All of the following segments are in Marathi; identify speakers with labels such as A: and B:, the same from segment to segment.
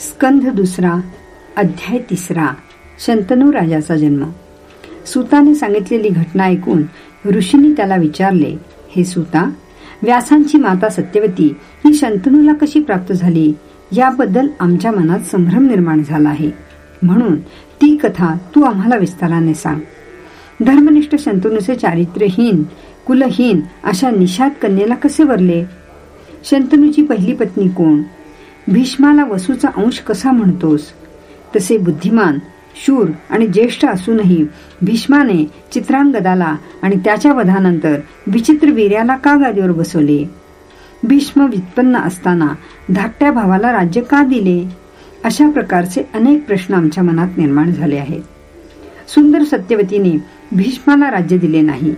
A: स्कंध दुसरा अध्याय तिसरा शंतनू राजाचा जन्म. सुताने सांगितलेली घटना ऐकून ऋषींनी त्याला विचारले हे सुता व्यासांची माता सत्यवती ही शंतनूला कशी प्राप्त झाली? याबद्दल आमच्या मनात संभ्रम निर्माण झाला आहे. म्हणून ती कथा तू आम्हाला विस्ताराने सांग. धर्मनिष्ठ शंतनूचे चारित्र्यहीन कुलहीन अशा निषाद कन्येला कसे वरले? शंतनूची पहिली पत्नी कोण? भीष्माला वसूचा अंश कसा म्हणतोस? तसे बुद्धिमान शूर आणि ज्येष्ठ असूनही भीष्माने चित्रांगदाला आणि त्याच्या वधानंतर विचित्र वीर्याला का गादीवर बसवले. भीष्म व्युत्पन्न असताना धाकट्या भावाला राज्य का दिले? अशा प्रकारचे अनेक प्रश्न आमच्या मनात निर्माण झाले आहेत. सुंदर सत्यवतीने भीष्माला राज्य दिले नाही.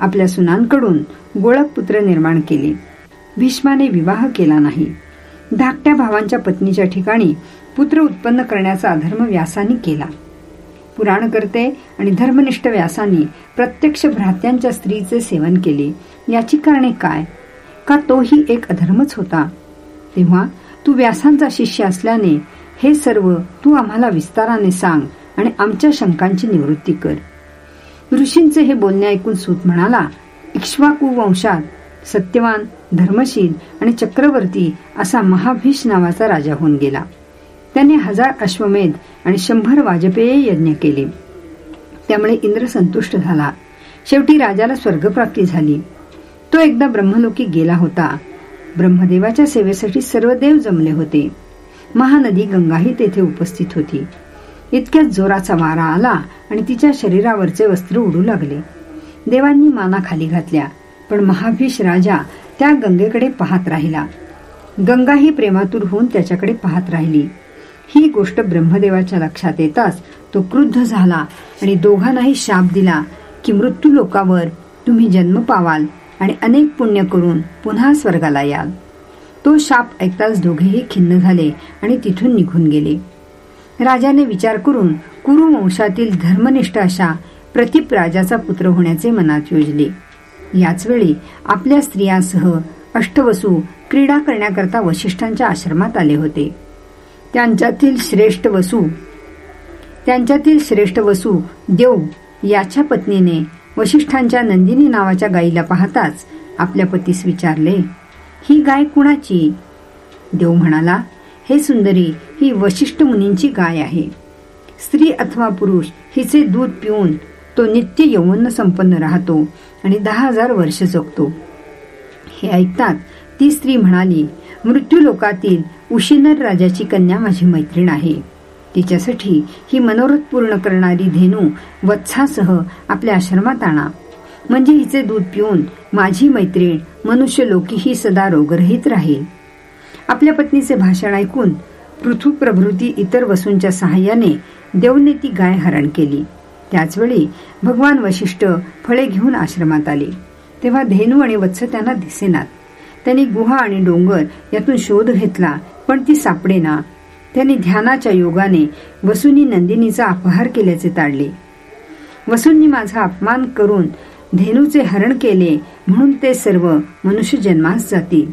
A: आपल्या सुनांकडून गोळक पुत्र निर्माण केले. भीष्माने विवाह केला नाही. धाकट्या भावांच्या पत्नीच्या ठिकाणी पुत्र उत्पन्न करण्याचा अधर्म व्यासानी केला. पुराणकर्ते आणि धर्मनिष्ठ व्यासानी प्रत्यक्ष भ्रात्यांच्या स्त्रीचे सेवन केले. याची कारणे काय? का तोही एक अधर्मच होता? तेव्हा तू व्यासांचा शिष्य असल्याने हे सर्व तू आम्हाला विस्ताराने सांग आणि आमच्या शंकांची निवृत्ती कर. ऋषींचे हे बोलणे ऐकून सूत म्हणाला इक्ष्वाकू वंशात सत्यवान धर्मशील आणि चक्रवर्ती असा महाभीष नावाचा राजा होऊन गेला. त्याने हजार अश्वमेध आणि शंभर वाजपेय यज्ञ केले. त्यामुळे इंद्र संतुष्ट झाला. शेवटी राजाला स्वर्गप्राप्ती झाली. तो एकदा ब्रह्मलोकी गेला होता. ब्रह्मदेवाच्या सेवेसाठी सर्व देव जमले होते. महानदी गंगाही तेथे उपस्थित होती. इतक्या जोराचा वारा आला आणि तिच्या शरीरावरचे वस्त्र उडू लागले. देवांनी माना खाली घातल्या. पण महाभीष राजा त्या गंगेकडे पाहत राहिला. गंगाही प्रेमातूर होऊन त्याच्याकडे पाहत राहिली. ही गोष्ट ब्रह्मदेवाच्या लक्षात येताच तो क्रुद्ध झाला आणि दोघांनाही शाप दिला की मृत्यू लोकावर तुम्ही जन्म पावाल आणि अनेक पुण्य करून पुन्हा स्वर्गाला याल. तो शाप ऐकताच दोघेही खिन्न झाले आणि तिथून निघून गेले. राजाने विचार करून कुरु वंशातील धर्मनिष्ठ अशा प्रतिप राजाचा पुत्र होण्याचे मनात योजले. याच वेळी आपल्या स्त्रियांसह अष्टवसू क्रीडा करण्याकरता वशिष्ठांच्या आश्रमात आले होते. त्यांच्यातील श्रेष्ठ वसू त्यांच्यातील श्रेष्ठ वसू देव याच्या पत्नीने वशिष्ठांच्या नंदिनी नावाच्या गायीला पाहताच आपल्या पतीस विचारले ही गाय कुणाची? देव म्हणाला हे सुंदरी ही वशिष्ठ मुनींची गाय आहे. स्त्री अथवा पुरुष हिचे दूध पिऊन तो नित्य यौवन संपन्न राहतो आणि दहा हजार वर्ष जगतो. हे ऐकतात ती स्त्री म्हणाली मृत्यू लोकातील उशिनर राजाची कन्या माझी मैत्रीण आहे. तिच्यासाठी ही मनोरथ पूर्ण करणारी धेनू वत्सासह आपल्या आश्रमात आणा. म्हणजे हिचे दूध पिऊन माझी मैत्रीण मनुष्य लोकी ही सदा रोगरहित राहील. आपल्या पत्नीचे भाषण ऐकून पृथ्वी प्रभृती इतर वसूंच्या सहाय्याने देवने ती गाय हरण केली. त्याचवेळी भगवान वशिष्ठ फळे घेऊन आश्रमात आले. तेव्हा धेनू आणि वत्स त्यांना दिसेनात. त्यांनी गुहा आणि डोंगर यातून शोध घेतला पण ती सापडेना. त्यांनी ध्यानाच्या योगाने वसुनी नंदिनीचा अपहार केल्याचे ताडले. वसूंनी माझा अपमान करून धेनूचे हरण केले म्हणून ते सर्व मनुष्य जन्मास जातील.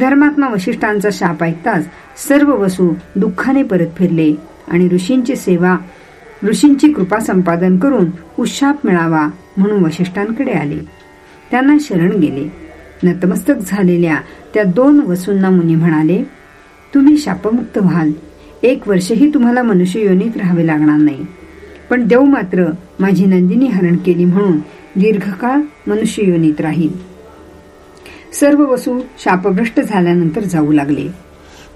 A: धर्मात्मा वशिष्ठांचा शाप ऐकताच सर्व वसू दुःखाने परत फिरले आणि ऋषींची सेवा ऋषींची कृपा संपादन करून उशाप मिळावा म्हणून वशिष्ठांकडे आले. त्यांना शरण गेले. नतमस्तक झालेल्या त्या दोन वसूंना मुनी म्हणाले तुम्ही शापमुक्त व्हाल. एक वर्षही तुम्हाला मनुष्य योनीत राहावे लागणार नाही. पण देव मात्र माझी नंदिनी हरण केली म्हणून दीर्घकाळ मनुष्य योनीत राहील. सर्व वसू शापभ्रष्ट झाल्यानंतर जाऊ लागले.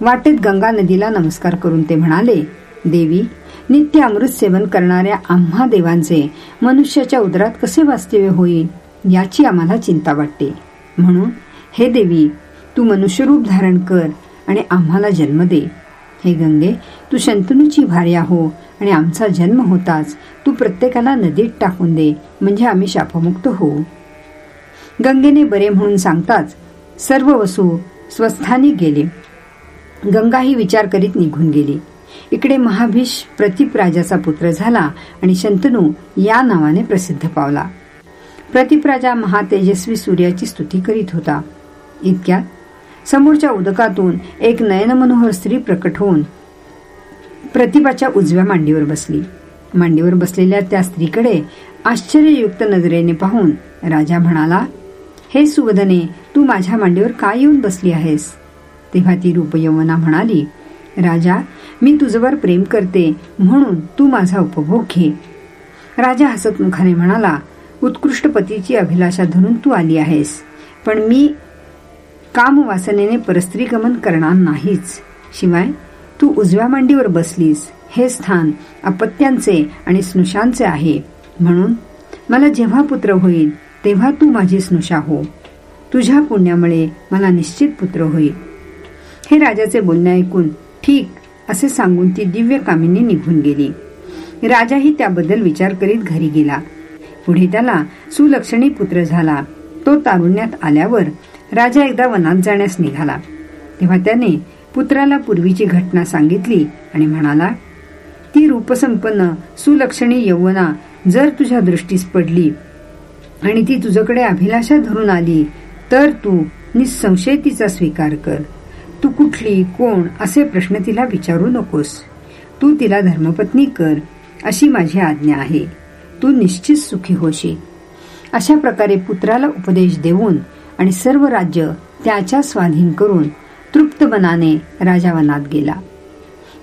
A: वाटेत गंगा नदीला नमस्कार करून ते म्हणाले देवी नित्य अमृत सेवन करणाऱ्या आम्हा देवांचे मनुष्याच्या उदरात कसे वास्तव्य होईल याची आम्हाला चिंता वाटते. म्हणून हे देवी तू मनुष्यरूप धारण कर आणि आम्हाला जन्म दे. हे गंगे तू शंतनूची भार्या हो आणि आमचा जन्म होताच तू प्रत्येकाला नदीत टाकून दे म्हणजे आम्ही शापमुक्त होऊ. गंगेने बरे म्हणून सांगताच सर्व वसू स्वस्थानी गेले. गंगा ही विचार करीत निघून गेली. इकडे महाभीष प्रतीप राजाचा पुत्र झाला आणि शंतनू या नावाने प्रसिद्ध पावला. प्रतीप राजा महातेजस्वी सूर्याची स्तुती करीत होता. इतक्यात समोरच्या उदकातून एक नयनमनोहर स्त्री प्रकट होऊन प्रतिभाच्या उजव्या मांडीवर बसली. मांडीवर बसलेल्या त्या स्त्रीकडे आश्चर्ययुक्त नजरेने पाहून राजा म्हणाला हे सुवदने तू माझ्या मांडीवर का येऊन बसली आहेस? तेव्हा ती रूपयवना म्हणाली राजा मी तुझवर प्रेम करते म्हणून तू माझा उपभोग घे. राजा हसतमुखाने म्हणाला उत्कृष्ट पतीची अभिलाषा धरून तू आली आहेस पण मी काम वासनेने परस्त्रीगमन करणार नाहीच. शिवाय तू उजव्या मांडीवर बसलीस हे स्थान अपत्यांचे आणि स्नुषांचे आहे. म्हणून मला जेव्हा पुत्र होईल तेव्हा तू माझी स्नुषा हो. तुझ्या पुण्यामुळे मला निश्चित पुत्र होईल. हे राजाचे बोलणे ऐकून ठीक असे सांगून ती दिव्य कामिनी निघून गेली. राजाही त्याबद्दल विचार करीत घरी गेला. पुढे त्याला सुलक्षणी पुत्र झाला. तो तारुण्यात आल्यावर राजा एकदा वनात जाण्यास निघाला. तेव्हा त्याने पुत्राला पूर्वीची घटना सांगितली आणि म्हणाला ती रूपसंपन्न सुलक्षणी यौवना जर तुझ्या दृष्टीस पडली आणि ती तुझ्याकडे अभिलाषा धरून आली तर तू निसंशय तिचा स्वीकार कर. तू कुठली कोण असे प्रश्न तिला विचारू नकोस. तू तिला धर्मपत्नी कर अशी माझी आज्ञा आहे. तू निश्चित सुखी होशी अशा प्रकारे पुत्राला उपदेश देऊन आणि सर्व राज्य त्याच्या स्वाधीन करून तृप्त मनाने राजावनात गेला.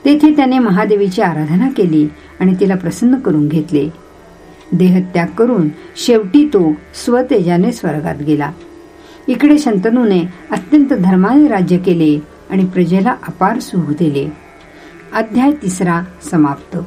A: तेथे त्याने महादेवीची आराधना केली आणि तिला प्रसन्न करून घेतले. देहत्याग करून शेवटी तो स्वतेजाने स्वर्गात गेला. इकडे शंतनूने अत्यंत धर्माने राज्य केले आणि प्रजेला अपार सुख दिले. अध्याय तिसरा समाप्त.